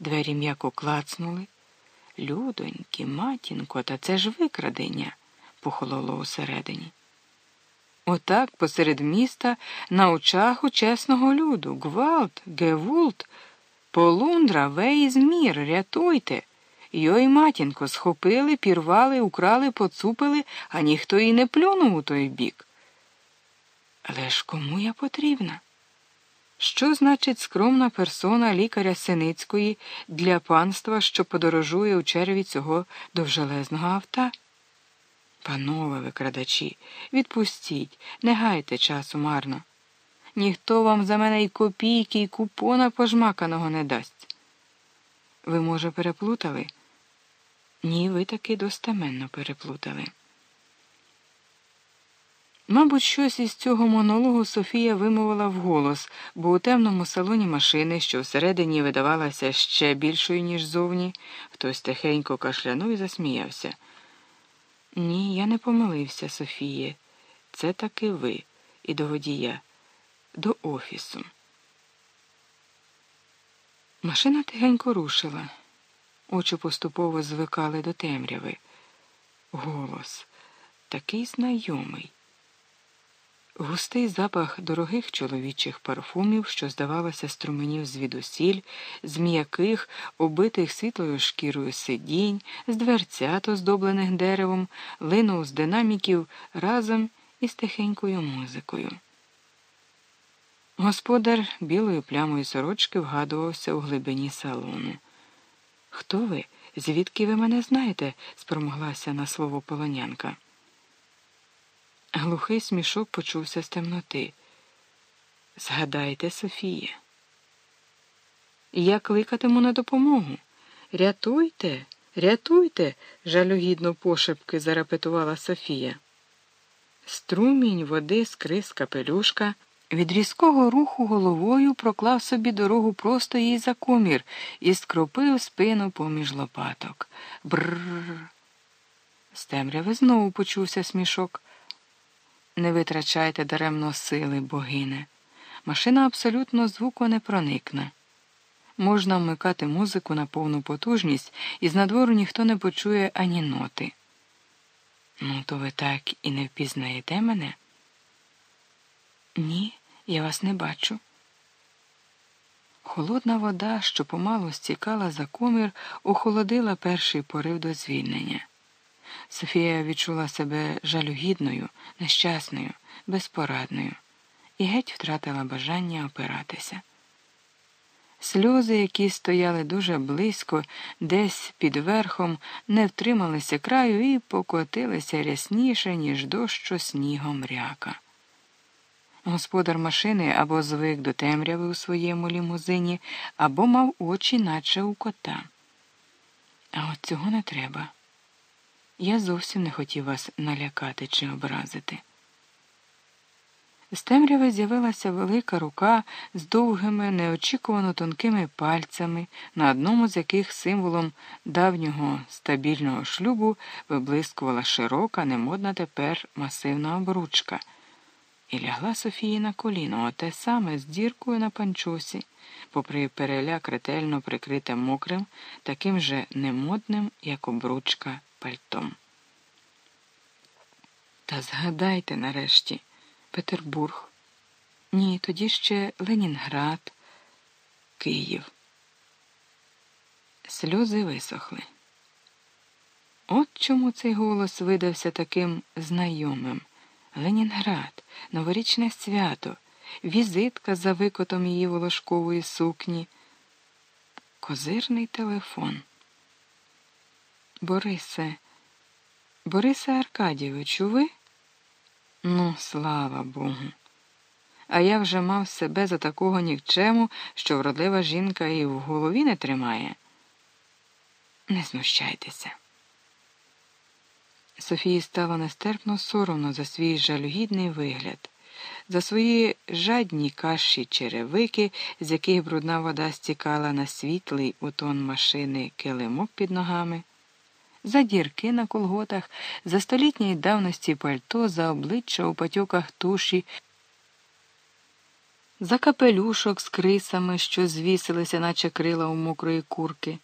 Двері м'яко клацнули. Людоньки, матінко, та це ж викрадення, похололо усередині. Отак посеред міста на очах у чесного люду. Гвалт, гевулт, полундра, вейз мір, рятуйте. Йой, матінко, схопили, пірвали, украли, поцупили, а ніхто і не плюнув у той бік. Але ж кому я потрібна? Що значить скромна персона лікаря Синицької для панства, що подорожує у черві цього довжелезного авта? Панове викрадачі, відпустіть, не гайте часу марно. Ніхто вам за мене й копійки, й купона пожмаканого не дасть. Ви, може, переплутали? Ні, ви таки достеменно переплутали. Мабуть, щось із цього монологу Софія вимовила вголос, бо у темному салоні машини, що всередині видавалася ще більшою, ніж зовні, хтось тихенько кашлянув і засміявся. Ні, я не помилився, Софіє. Це таки ви і до водія, до офісу. Машина тихенько рушила. Очі поступово звикали до темряви. Голос такий знайомий. Густий запах дорогих чоловічих парфумів, що, здавалося, струменів звідусіль, з м'яких, обитих світлою шкірою сидінь, з дверцят, оздоблених деревом, линув з динаміків разом із тихенькою музикою. Господар білою плямою сорочки вгадувався у глибині салону. Хто ви? Звідки ви мене знаєте? спромоглася на слово полонянка. Глухий смішок почувся з темноти. Згадайте, Софія. Я кликатиму на допомогу. Рятуйте, рятуйте, жалюгідно пошепки зарепетувала Софія. Струмінь води скриз капелюшка. Від різкого руху головою проклав собі дорогу просто їй за комір і скропив спину поміж лопаток. Бррр. З темряви знову почувся смішок. Не витрачайте даремно сили, богине. Машина абсолютно звуку не проникне. Можна вмикати музику на повну потужність, і з надвору ніхто не почує ані ноти. Ну, то ви так і не впізнаєте мене? Ні, я вас не бачу. Холодна вода, що помалу стікала за комір, охолодила перший порив до звільнення. Софія відчула себе жалюгідною, нещасною, безпорадною і геть втратила бажання опиратися. Сльози, які стояли дуже близько, десь під верхом, не втрималися краю і покотилися рясніше, ніж дощу снігом ряка. Господар машини або звик до темряви у своєму лімузині, або мав очі, наче у кота. А от цього не треба. Я зовсім не хотів вас налякати чи образити. З темряви з'явилася велика рука з довгими, неочікувано тонкими пальцями, на одному з яких символом давнього стабільного шлюбу виблискувала широка, немодна тепер масивна обручка. І лягла Софії на коліно, оте саме з діркою на панчосі, попри переляк ретельно прикрите мокрим, таким же немодним, як обручка пальтом. Та згадайте нарешті Петербург. Ні, тоді ще Ленінград, Київ. Сльози висохли. От чому цей голос видався таким знайомим. Ленінград, новорічне свято, візитка за викотом її волошкової сукні, козирний телефон. Борисе, Борисе Аркадійовичу, ви? Ну, слава Богу. А я вже мав себе за такого нікчему, що вродлива жінка і в голові не тримає. Не знущайтеся. Софії стало нестерпно соромно за свій жалюгідний вигляд, за свої жадні каші черевики, з яких брудна вода стікала на світлий у тон машини килимок під ногами за дірки на колготах, за столітньої давності пальто, за обличчя у патьоках туші. за капелюшок з крисами, що звісилися, наче крила у мокрої курки,